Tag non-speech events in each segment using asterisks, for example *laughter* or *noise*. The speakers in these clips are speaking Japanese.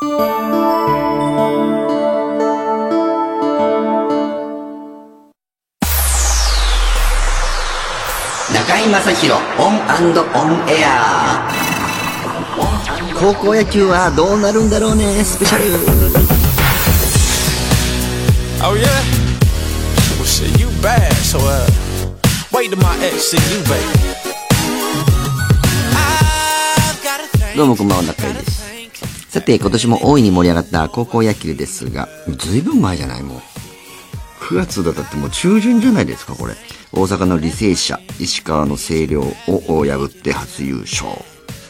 中居正広オンオンエア高校野球はどうなるんだろうねスペシャル Oh yeah? Well shit, you bad, so uh wait till my ex see you, baby. どうもこんばんは中居ですさて今年も大いに盛り上がった高校野球ですがずいぶん前じゃないもう。9月だったってもう中旬じゃないですかこれ。大阪の履正社石川の星稜を破って初優勝。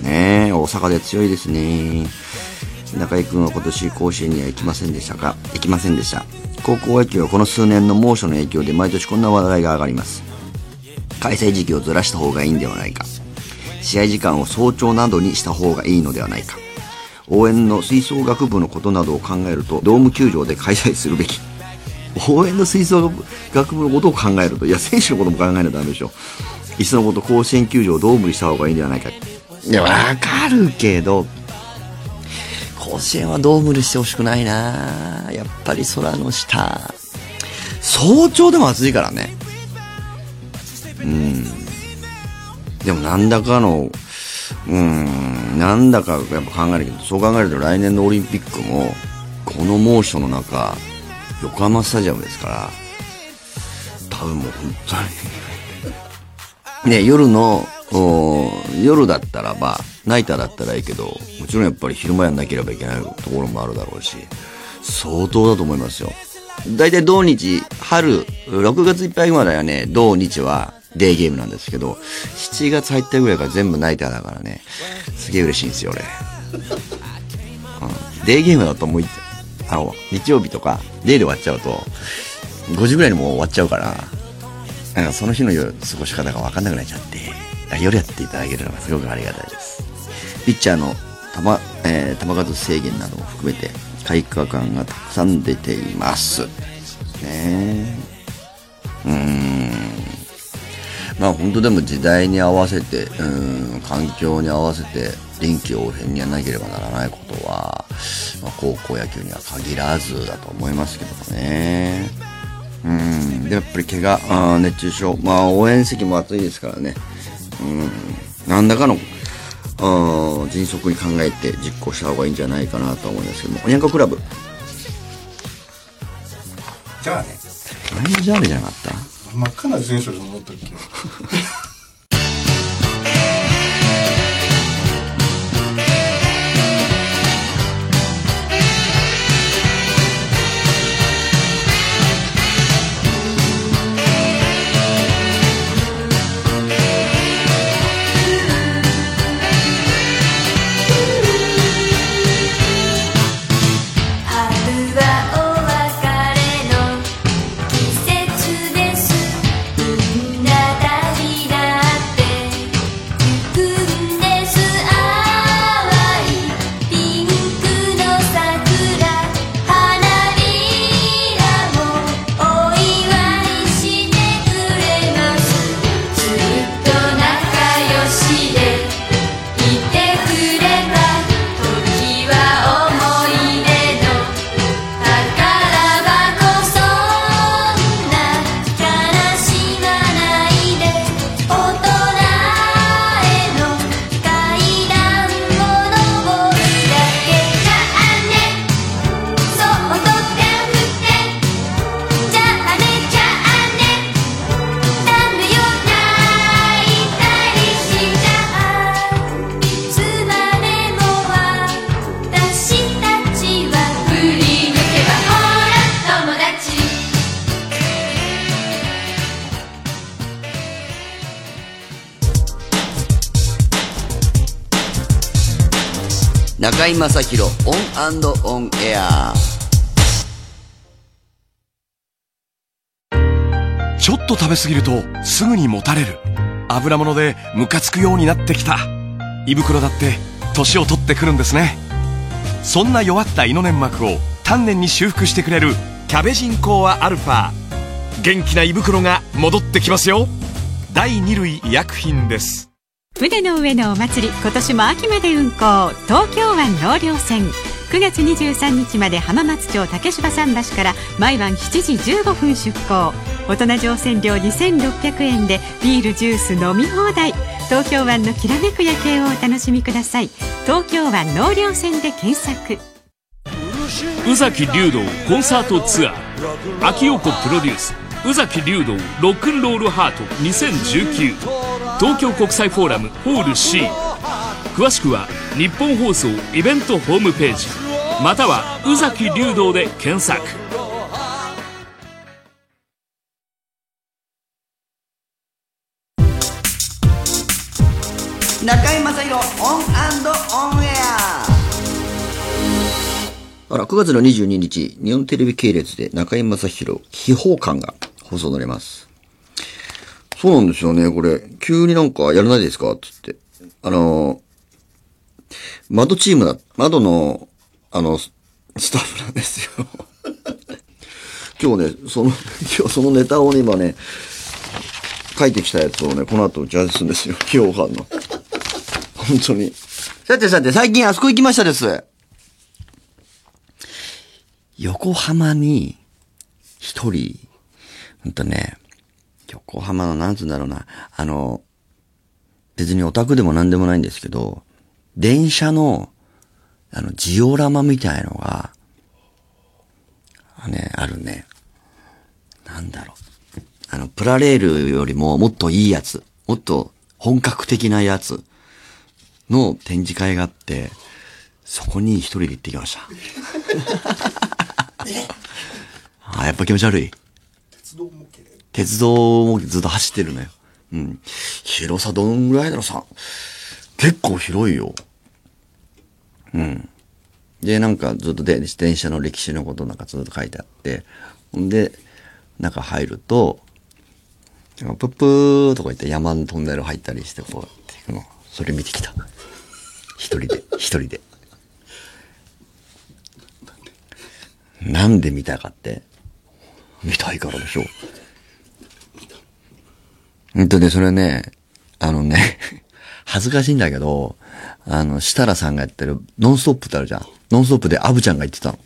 ねえ大阪で強いですね。中居君は今年甲子園には行きませんでしたが行きませんでした。高校野球はこの数年の猛暑の影響で毎年こんな話題が上がります。開催時期をずらした方がいいんではないか。試合時間を早朝などにした方がいいのではないか。応援の吹奏楽部のことなどを考えるとドーム球場で開催するべき。応援の吹奏楽部のことを考えるといや選手のことも考えないとダメでしょ。いっそのこと甲子園球場をドームにした方がいいんではないか。いやわかるけど甲子園はドームにしてほしくないな。やっぱり空の下。早朝でも暑いからね。うん。でもなんだかのうん。なんだかやっぱ考えるけどそう考えると来年のオリンピックもこの猛暑の中横浜スタジアムですから多分もう本当に。ね夜の夜だったらばナイターだったらいいけどもちろんやっぱり昼間やんなければいけないところもあるだろうし相当だと思いますよ。大体同日春6月いっぱいまではね同日はデーゲームなんですけど7月入ったぐらいから全部ナイターだからね。すげえ嬉しいんですよ俺、うん、デーゲームだともうあの日曜日とかデーで終わっちゃうと5時ぐらいにもう終わっちゃうからなんかその日の夜過ごし方が分かんなくなっちゃって夜やっていただけるのがすごくありがたいです。ピッチャーの球,、えー、球数制限なども含めて開花感がたくさん出ています。ね。うん。まあ本当でも時代に合わせてうん環境に合わせて臨機応変にやらなければならないことは、まあ、高校野球には限らずだと思いますけどもね。うんでやっぱり怪我あ熱中症。まあ応援席も暑いですからね。うん何らかの迅速に考えて実行した方がいいんじゃないかなと思いますけども。おにゃんこクラブ。じゃあね。何ジャーレじゃなかった真っ赤な自転車で戻ったっけ中居正広オンオンエアちょっと食べ過ぎるとすぐにもたれる。油物でムカつくようになってきた。胃袋だって年を取ってくるんですね。そんな弱った胃の粘膜を丹念に修復してくれるキャベジンコーワアルファ。元気な胃袋が戻ってきますよ。第2類医薬品です。船の上のお祭り今年も秋まで運行東京湾納涼船。9月23日まで浜松町竹芝桟橋から毎晩7時15分出港大人乗船料2600円でビールジュース飲み放題。東京湾のきらめく夜景をお楽しみください。東京湾納涼船で検索。宇崎竜道コンサートツアー。秋陽子プロデュース。宇崎竜道ロックンロールハート2019東京国際フォーラムホール C 詳しくはニッポン放送イベントホームページ。または宇崎竜道で検索。中居正広オンオンエア。あら、9月の22日、日本テレビ系列で中居正広秘宝館が放送されます。そうなんですよね、これ。急になんかやらないですか？つって。あの、窓チームだ、窓の、あの、スタッフなんですよ。*laughs* 今日ね、その、*laughs* 今日そのネタをね、今ね、書いてきたやつをね、この後打ち合わせするんですよ。秘宝館の。本当に。さてさて、最近あそこ行きましたです。横浜に、一人、ほんとね、横浜の、なんつうんだろうな、あの、別にオタクでもなんでもないんですけど、電車の、あの、ジオラマみたいのが、あね、あるね。なんだろう。あの、プラレールよりももっといいやつ、もっと本格的なやつの展示会があって、そこに一人で行ってきました。*laughs* あ、やっぱ気持ち悪い。鉄道もずっと走ってるのよ。うん。広さどんぐらいだろうさ。結構広いよ。うん。で、なんかずっとで電車の歴史のことなんかずっと書いてあって、ほんで、中入ると、なんかプップーとか言って山のトンネル入ったりしてこうやって行くの。それ見てきた。一人で、一人で。なんで見たかって。見たいからでしょ。うんとね、それね、あのね、*laughs* 恥ずかしいんだけど、あの、設楽さんがやってるノンストップってあるじゃん。ノンストップでアブちゃんが言ってたの。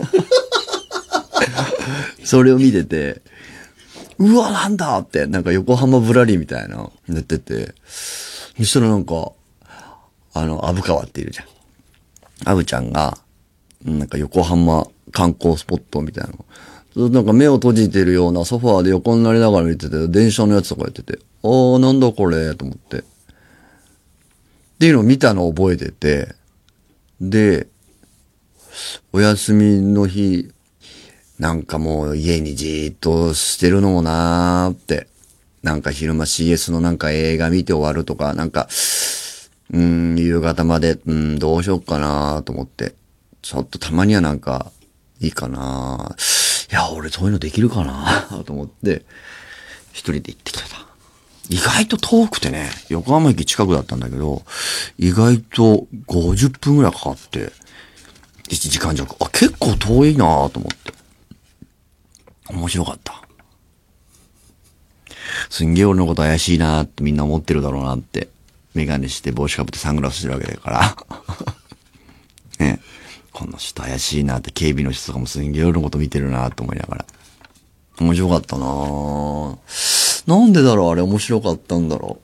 *laughs* それを見てて、うわ、なんだって、なんか横浜ぶらりみたいな、やってて、そしたらなんか、あの、アブ川っているじゃん。アブちゃんが、なんか横浜観光スポットみたいなの。なんか目を閉じてるようなソファーで横になりながら見てて、電車のやつとかやってて、あーなんだこれと思って。っていうのを見たのを覚えてて、で、お休みの日、なんかもう家にじーっとしてるのもなーって。なんか昼間 CS のなんか映画見て終わるとか、なんか、うん、夕方まで、うん、どうしよっかなーと思って。ちょっとたまにはなんか、いいかなーや、俺そういうのできるかな？*laughs* と思って、一人で行ってきてた。意外と遠くてね、横浜駅近くだったんだけど、意外と50分ぐらいかかって、1時間弱。あ、結構遠いなと思って。面白かった。すんげえ俺のこと怪しいなーってみんな思ってるだろうなって。メガネして帽子かぶってサングラスしてるわけだから。*laughs* ね。この人怪しいなって警備の人とかもすんげえ俺のこと見てるなと思いながら。面白かったななんでだろうあれ面白かったんだろ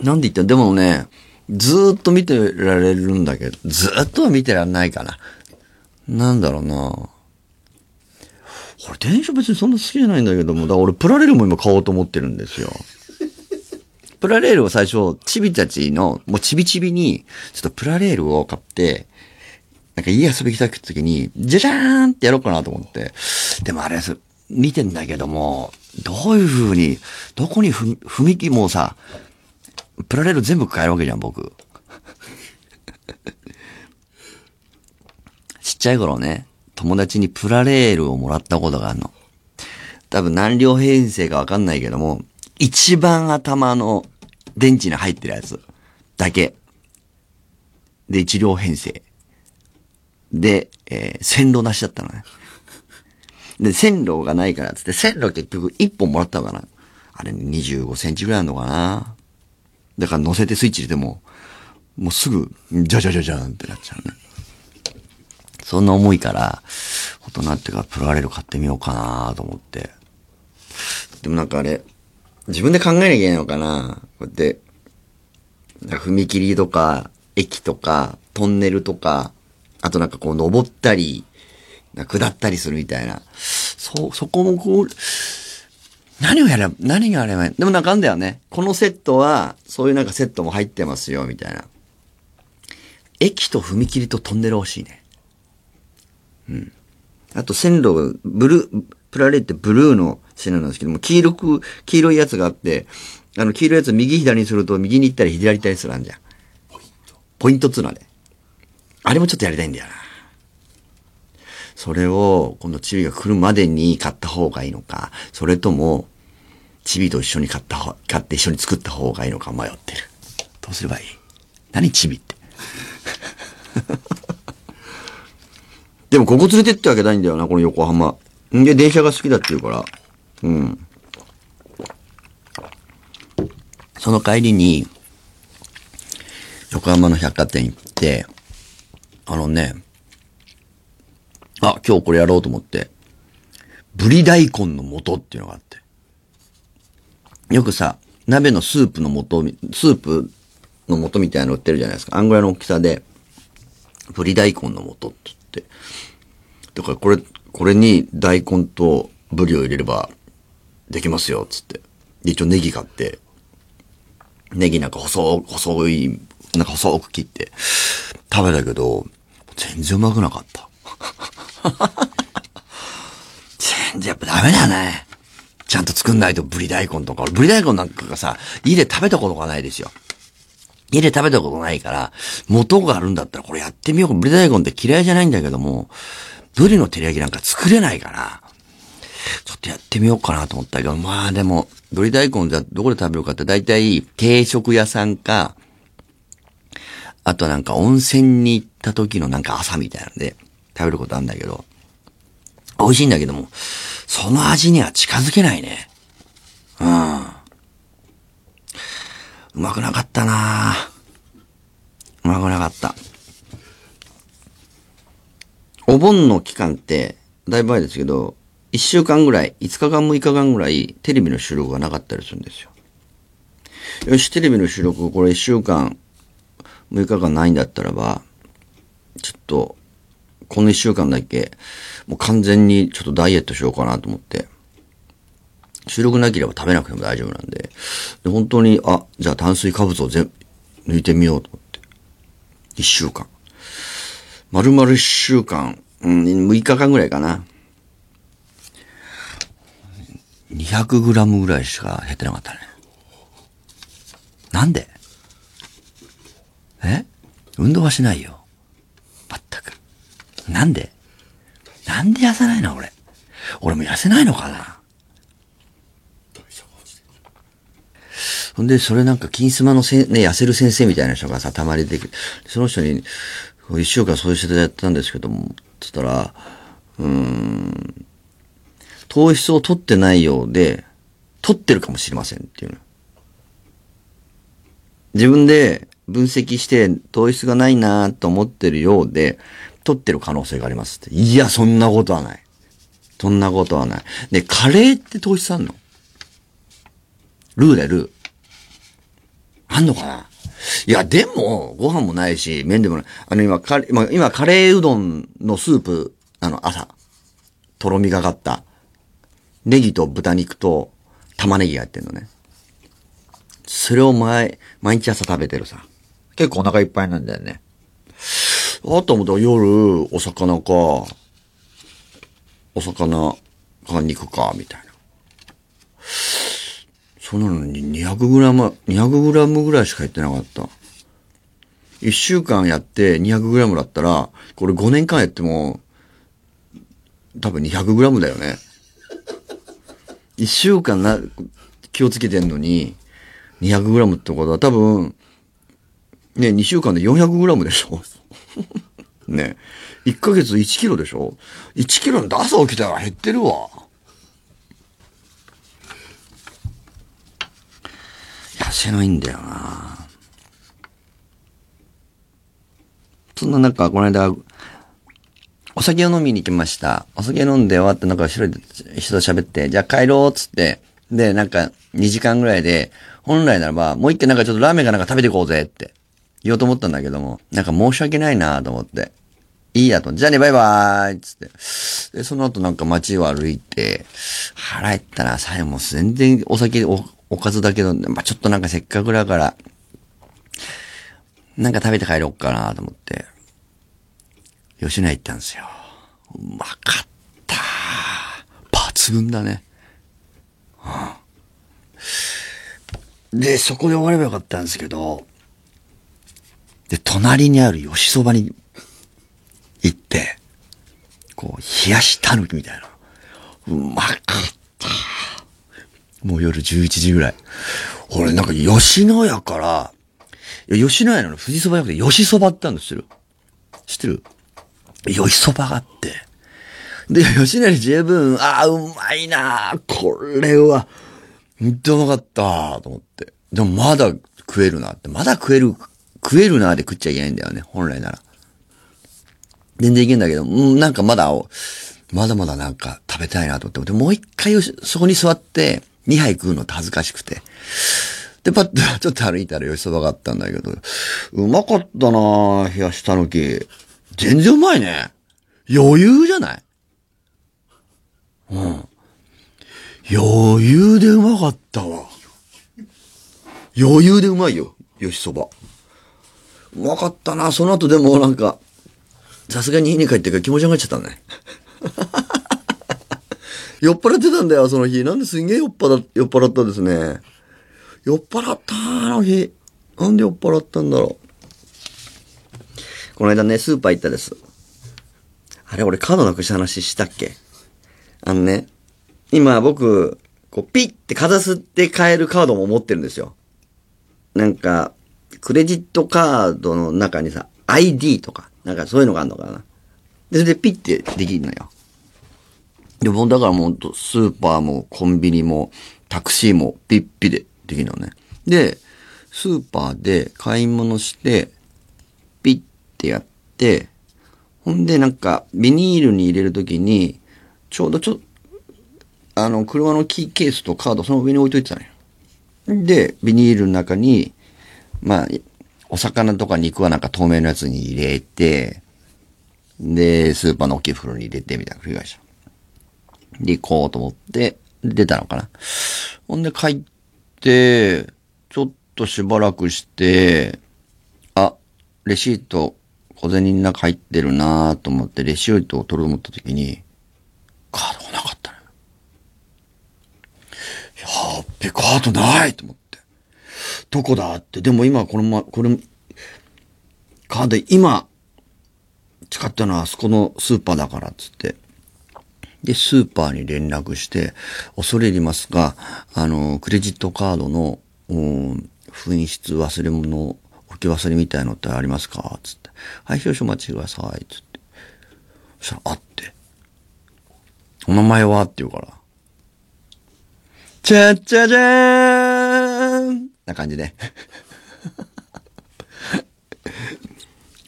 う。なんで言った？でもね、ずーっと見てられるんだけど、ずーっとは見てらんないかな。なんだろうな俺電車別にそんな好きじゃないんだけども、だから俺プラレールも今買おうと思ってるんですよ。プラレールを最初、チビたちの、もうチビチビに、ちょっとプラレールを買って、なんか家遊び来た時に、じゃじゃーんってやろうかなと思って。でもあれです、見てんだけども、どういう風に、どこに踏踏み切もうさ、プラレール全部買えるわけじゃん、僕。*laughs* ちっちゃい頃ね、友達にプラレールをもらったことがあるの。多分何両編成かわかんないけども、一番頭の電池に入ってるやつだけ。で、一両編成。で、えー線路なしだったのね。で、線路がないからっつって、線路結局一本もらったのかな。あれ、25センチぐらいあるのかな。だから乗せてスイッチ入れても、もうすぐ、じゃじゃじゃじゃんってなっちゃうね。そんな重いから、大人っていうかプラレル買ってみようかなと思って。でもなんかあれ、自分で考えなきゃいけないのかなこうやって、踏切とか、駅とか、トンネルとか、あとなんかこう登ったり、下ったりするみたいな。そ、そこもこう、何をやれば、何があればいいでもなんかあんだよね。このセットは、そういうなんかセットも入ってますよ、みたいな。駅と踏切とトンネル欲しいね。うん。あと線路、ブルー、プラレってブルーの線路なんですけども、黄色く、黄色いやつがあって、あの黄色いやつ右左にすると右に行ったり左行ったりするんじゃん。ポイントっつうのはね。あれもちょっとやりたいんだよな。それを、今度チビが来るまでに買った方がいいのか、それとも、チビと一緒に買った方、買って一緒に作った方がいいのか迷ってる。どうすればいい？何チビって。*laughs* でもここ連れてってわけないんだよな、この横浜。んで、電車が好きだって言うから。うん。その帰りに、横浜の百貨店行って、あのね、あ、今日これやろうと思って、ブリ大根の素っていうのがあって。よくさ、鍋のスープの素、スープの素みたいなの売ってるじゃないですか。あんぐらいの大きさで、ブリ大根の素って言って。だからこれ、これに大根とブリを入れればできますよ、つって。で、一応ネギ買って、ネギなんか細、細い、なんか細く切って食べたけど、全然うまくなかった。*laughs* 全然やっぱダメだね。ちゃんと作んないとブリ大根とか、俺ブリ大根なんかがさ、家で食べたことがないですよ。家で食べたことないから、元があるんだったらこれやってみよう。ブリ大根って嫌いじゃないんだけども、ブリの照り焼きなんか作れないから、ちょっとやってみようかなと思ったけど、まあでも、ブリ大根じゃどこで食べるかって大体定食屋さんか、あとなんか温泉に行った時のなんか朝みたいなんで食べることあるんだけど、美味しいんだけども、その味には近づけないね。うん。うまくなかったなうまくなかった。お盆の期間って、だいぶ前ですけど、1週間ぐらい、5日間6日間ぐらい、テレビの収録がなかったりするんですよ。よし、テレビの収録、これ1週間、6日間ないんだったらば、ちょっと、この1週間だけ、もう完全にちょっとダイエットしようかなと思って、収録なければ食べなくても大丈夫なんで、で本当に、あ、じゃあ炭水化物を全抜いてみようと思って、1週間。丸々1週間、うん、6日間ぐらいかな。200グラムぐらいしか減ってなかったね。なんで？え？運動はしないよ。まったく。なんで？なんで痩せないの？俺。俺も痩せないのかな？ほんで、それなんか、金スマのせん、ね、痩せる先生みたいな人がさ、たまにできる。その人に、一週間そういう人でやったんですけども、つったら、うーん、糖質を取ってないようで、取ってるかもしれませんっていうの。自分で分析して糖質がないなと思ってるようで、取ってる可能性がありますって。いや、そんなことはない。そんなことはない。で、カレーって糖質あんの？ルーだよ、ルー。あんのかな？いや、でも、ご飯もないし、麺でもない。あの、今、カレー、今、カレーうどんのスープ、あの、朝、とろみがかった。ネギと豚肉と玉ねぎが入ってんのね。それを毎、毎日朝食べてるさ。結構お腹いっぱいなんだよね。あと思ったら夜、お魚か、お魚か肉か、みたいな。そんなのに200グラム、200グラムぐらいしか入ってなかった。1週間やって200グラムだったら、これ5年間やっても、多分200グラムだよね。1週間な、気をつけてんのに、200グラムってことは多分、ね、2週間で400グラムでしょ？*laughs* ね。1ヶ月1キロでしょ ?1 キロなんて朝起きたら減ってるわ。痩せないんだよなそんな中、この間、お酒を飲みに行きました。お酒飲んで終わって、なんか一人で人と喋って、じゃあ帰ろうっつって、で、なんか2時間ぐらいで、本来ならば、もう一回なんかちょっとラーメンかなんか食べていこうぜって言おうと思ったんだけども、なんか申し訳ないなと思って。いいやと。じゃあね、バイバーイつって。で、その後なんか街を歩いて、腹減ったな、最後もう全然お酒お、おかずだけど、まあ、ちょっとなんかせっかくだから、なんか食べて帰ろうかなと思って、吉野家行ったんですよ。うまかった。抜群だね。うんで、そこで終わればよかったんですけど、で、隣にある吉そばに行って、こう、冷やしたぬきみたいな。うまかった。もう夜11時ぐらい。俺なんか吉野家から、いや吉野家の富士そばじゃなくて吉そばってあるの知ってる？知ってる？吉そばがあって。で、吉野家に十分、ああ、うまいなこれは、ほんとうまかったと思って。でもまだ食えるなって。まだ食える、食えるなで食っちゃいけないんだよね、本来なら。全然いけんだけど、うん、なんかまだ、まだまだなんか食べたいなと思って。もう一回そこに座って、2杯食うのって恥ずかしくて。で、パッと *laughs* ちょっと歩いたら吉そばがあったんだけど、うまかったな、冷やしたのき。全然うまいね。余裕じゃない？うん。余裕でうまかったわ。余裕でうまいよ、吉そば。うまかったなその後でもなんか、さすがに家に帰ってから気持ち上がっちゃったね。*laughs* 酔っ払ってたんだよ、その日。なんですげえ酔っ払っ酔っ払ったですね。酔っ払ったあの日。なんで酔っ払ったんだろう。この間ね、スーパー行ったです。あれ、俺カードなくした話したっけ？あのね、今僕、こう、ピッてかざすって買えるカードも持ってるんですよ。なんか、クレジットカードの中にさ、ID とか、なんかそういうのがあるのかな。で、それでピッてできるのよ。でも、だからもう、スーパーもコンビニもタクシーもピッピでできるのね。で、スーパーで買い物して、ピッてやって、ほんでなんか、ビニールに入れるときに、ちょうどちょっ、あの、車のキーケースとカードその上に置いといてたのよ。で、ビニールの中に、まあ、お魚とか肉はなんか透明のやつに入れて、で、スーパーの大きい袋に入れてみたいな繰り返した。で、行こうと思って、出たのかな。ほんで帰って、ちょっとしばらくして、あ、レシート小銭の中入ってるなと思って、レシートを取ろうと思った時に、カードがな。やっべ、カードないと思って。どこだって。でも今このま、これ、カード今、使ったのはあそこのスーパーだからっつって。で、スーパーに連絡して、恐れ入りますが、あの、クレジットカードの、うん紛失忘れ物、置き忘れみたいのってありますかつって。はい、少々お待ちください。つって。そしたら、あって。お名前は？って言うから。ちゃっちゃじゃーんな感じで。*laughs*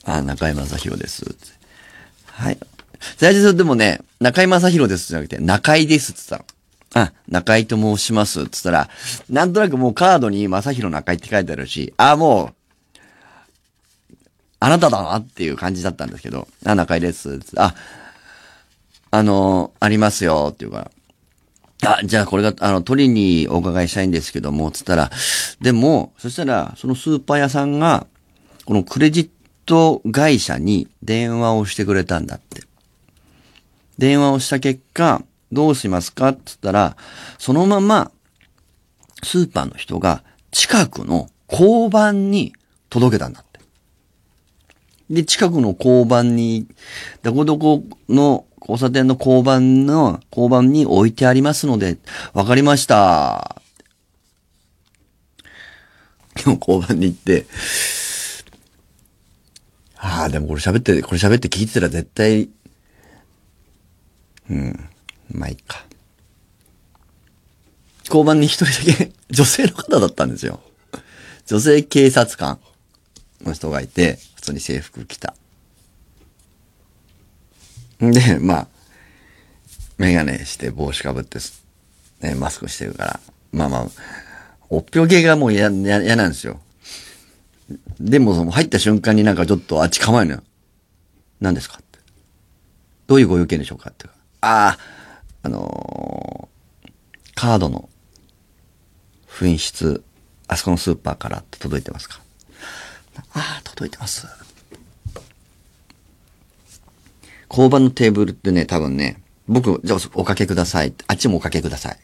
あ、中井正宏です。はい。最初でもね、中井正宏ですじゃなくて、中井ですって言ったの。あ、中井と申しますって言ったら、なんとなくもうカードに正宏中井って書いてあるし、あ、もう、あなただなっていう感じだったんですけど、あ、中井ですって。あ、あの、ありますよっていうから、あ、じゃあこれが、あの、取りにお伺いしたいんですけども、つったら、でも、そしたら、そのスーパー屋さんが、このクレジット会社に電話をしてくれたんだって。電話をした結果、どうしますか？って言ったら、そのまま、スーパーの人が近くの交番に届けたんだ。で、近くの交番に、どこどこの交差点の交番の、交番に置いてありますので、わかりました。でも交番に行って、ああ、でもこれ喋って、これ喋って聞いてたら絶対、うん、まあいいか。交番に一人だけ *laughs* 女性の方だったんですよ。女性警察官の人がいて、通に制服着た。で、まあ、メガネして帽子かぶって、ね、マスクしてるから、まあまあ、おっぴょげがもう嫌、なんですよ。でも、その入った瞬間になんかちょっとあっち構えるのよ。何ですかって。どういうご用件でしょうかって。ああ、あのーカードの紛失、あそこのスーパーからって届いてますかああ、届いてます。交番のテーブルってね、多分ね、僕、じゃあおかけください。あっちもおかけください。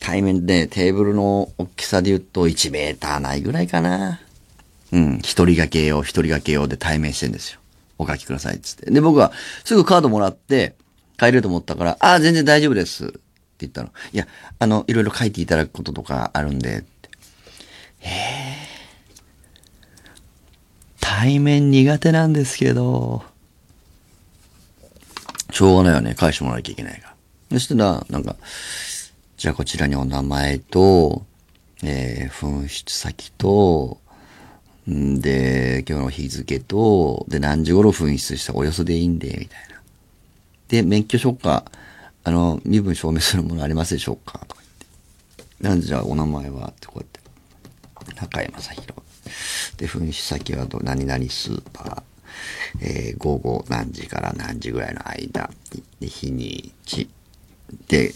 対面でテーブルの大きさで言うと1メーターないぐらいかな。うん、一人掛け用、一人掛け用で対面してんですよ。お書きくださいつって。で、僕はすぐカードもらって帰れると思ったから、ああ、全然大丈夫です。って言ったの。いや、あの、いろいろ書いていただくこととかあるんで、って。へえ。対面苦手なんですけど、しょうがないよね。返してもらわなきゃいけないから。そしたら、なんか、じゃあこちらにお名前と、えー、紛失先と、んで、今日の日付と、で、何時頃紛失したおよそでいいんで、みたいな。で、免許証か、あの、身分証明するものありますでしょうか？とか言って。なんでじゃあお名前は？ってこうやって。中山正宏。で、紛失先はど何々スーパー。えー午後何時から何時ぐらいの間。で、日にち。で、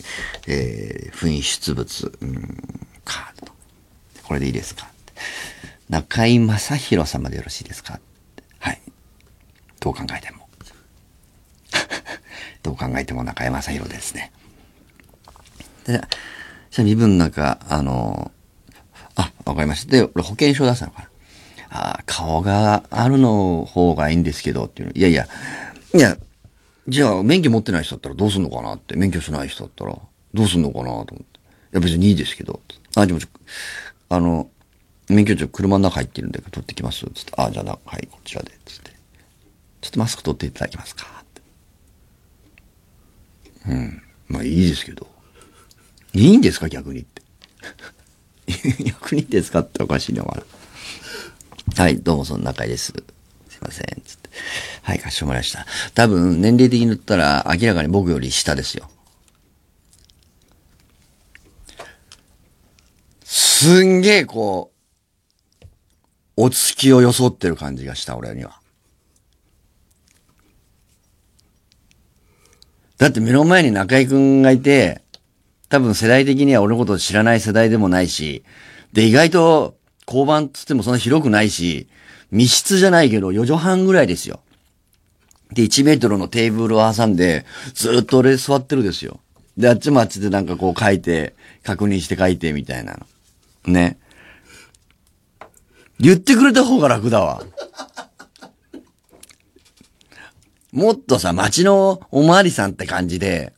えー紛失物、うん、カード。これでいいですか？中井正宏様でよろしいですか？ってはい。どう考えても。*laughs* どう考えても中井正宏ですね。で、じゃ身分の中、あの、あ、わかりました。で、俺保険証出したのかな。あ顔があるの方がいいんですけど、っていうの。いやいや、いや、じゃあ免許持ってない人だったらどうすんのかなって。免許しない人だったらどうすんのかなと思って。いや別にいいですけど。あ、でもちょ、あの、免許証車の中入ってるんで取ってきます。つって。あ、じゃあな、はい、こちらで。つって。ちょっとマスク取っていただけますかって。うん。まあいいですけど。いいんですか逆にって。*laughs* 逆にですかっておかしいのかな。はい、どうもその中井です。すいません。つって。はい、貸してもらいました。多分、年齢的に言ったら明らかに僕より下ですよ。すんげえ、こう、お月きを装ってる感じがした、俺には。だって目の前に中井くんがいて、多分世代的には俺のこと知らない世代でもないし、で、意外と交番つってもそんな広くないし、密室じゃないけど4畳半ぐらいですよ。で、1メートルのテーブルを挟んで、ずっと俺座ってるですよ。で、あっちもあっちでなんかこう書いて、確認して書いてみたいなの。ね。言ってくれた方が楽だわ。もっとさ、街のおまわりさんって感じで、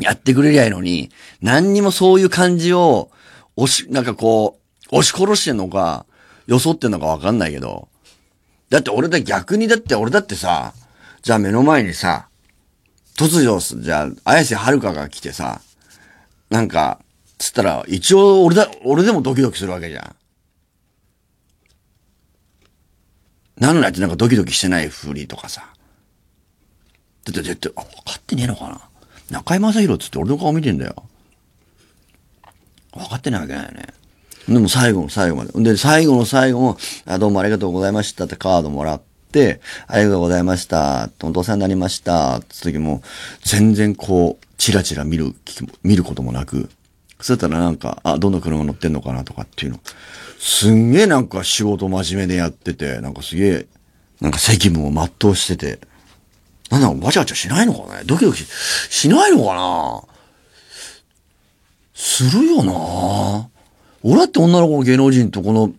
やってくれりゃいいのに、何にもそういう感じを、押し、なんかこう、押し殺してんのか、よそってんのかわかんないけど。だって俺だ、逆にだって俺だってさ、じゃあ目の前にさ、突如す、じゃあ、綾瀬はるかが来てさ、なんか、つったら、一応俺だ、俺でもドキドキするわけじゃん。なのにあいつなんかドキドキしてないふりとかさ。だって絶対、あ、分かってねえのかな中居正広っつって俺の顔見てんだよ。分かってないわけないよね。でも最後の最後まで。で、最後の最後も、あ、どうもありがとうございましたってカードもらって、ありがとうございました。お父さんになりました。つって時も、全然こう、チラチラ見る気も、見ることもなく、そうしたらなんか、あ、どんな車乗ってんのかなとかっていうの。すんげえなんか仕事真面目でやってて、なんかすげえ、なんか責務を全うしてて、なんだろう、わちゃわちゃしないのかね？ドキドキしないのかな？するよな俺だって女の子の芸能人とこの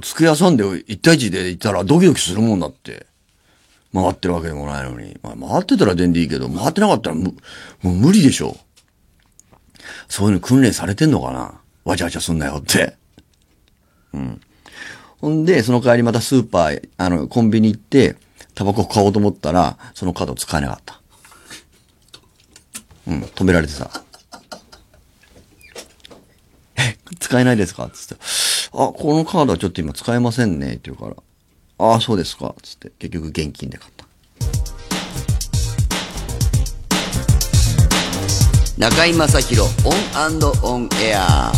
机屋さんで一対一で行ったらドキドキするもんだって。回ってるわけでもないのに。まあ、回ってたら全然いいけど、回ってなかったらむ、もう無理でしょ。そういうの訓練されてんのかな？わちゃわちゃすんなよって。うん。ほんで、その代わりまたスーパー、あの、コンビニ行って、タバコ買おうと思ったら、そのカード使えなかった。うん、止められてさ。え、使えないですか？つって。あ、このカードはちょっと今使えませんね。って言うから。ああ、そうですか。つって。結局現金で買った。中居正広 ON & ON AIR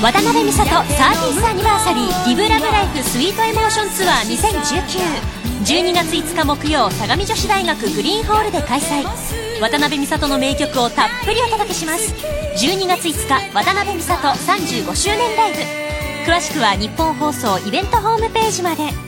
渡辺美里 30th Anniversary Live Love Life Sweet Emotion Tour 2019 12月5日木曜相模女子大学グリーンホールで開催。渡辺美里の名曲をたっぷりお届けします。12月5日渡辺美里35周年ライブ。詳しくはニッポン放送イベントホームページまで。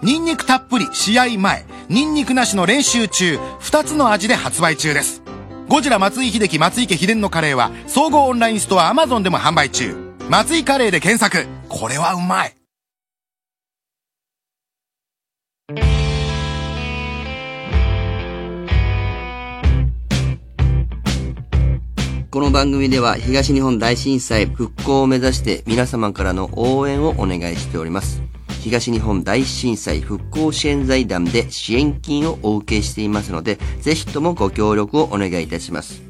ニンニクたっぷり試合前ニンニクなしの練習中2つの味で発売中です。ゴジラ松井秀喜松井家秘伝のカレーは総合オンラインストア Amazon でも販売中。松井カレーで検索。これはうまい。この番組では東日本大震災復興を目指して皆様からの応援をお願いしております。東日本大震災復興支援財団で支援金をお受けしていますので、ぜひともご協力をお願いいたします。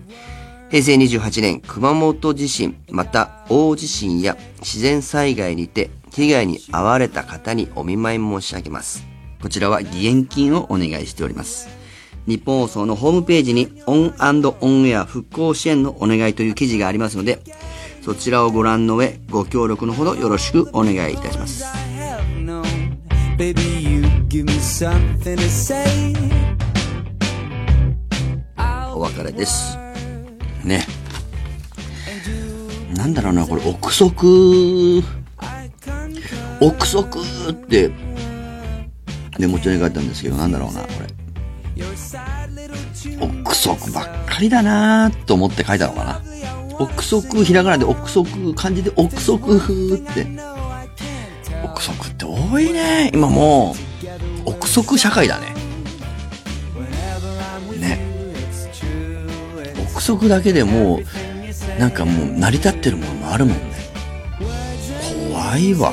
平成28年熊本地震、また大地震や自然災害にて被害に遭われた方にお見舞い申し上げます。こちらは義援金をお願いしております。ニッポン放送のホームページに ON & ON AIR 復興支援のお願いという記事がありますので、そちらをご覧の上、ご協力のほどよろしくお願いいたします。Baby, you give me something to say. お別れです。ね。なんだろうな、これ、憶測、憶測って、メモ帳に書いたんですけど、なんだろうな、これ。憶測ばっかりだなと思って書いたのかな。憶測、ひらがなで憶測、漢字で憶測って。憶測って多いね。今もう、憶測社会だね。ね。憶測だけでもう、なんかもう成り立ってるものもあるもんね。怖いわ。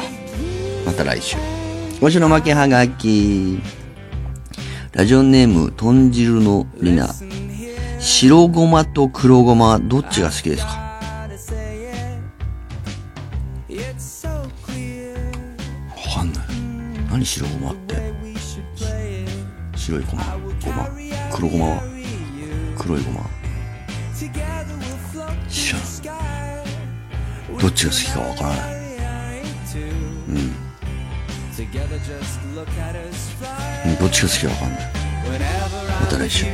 また来週。今週の負けはがき。ラジオネーム、豚汁のりな。白ごまと黒ごま、どっちが好きですか？何白ごまって。白いごま、ごま。黒ごまは黒いごま。知らん。どっちが好きかわからない。うん。うんどっちが好きかわかんない。また来週。